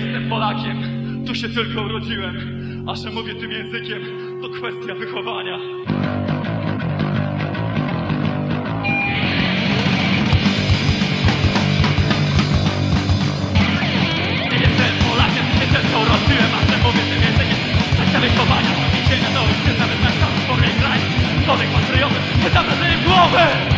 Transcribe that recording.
jestem Polakiem, tu się tylko urodziłem, a że mówię tym językiem, to kwestia wychowania. Jestem Polakiem, tu się tylko urodziłem, a że mówię tym językiem, to kwestia wychowania. Więzienia to ojciec, nawet na sam swoje kraj, człowiek patrioty, nie zawracają głowę!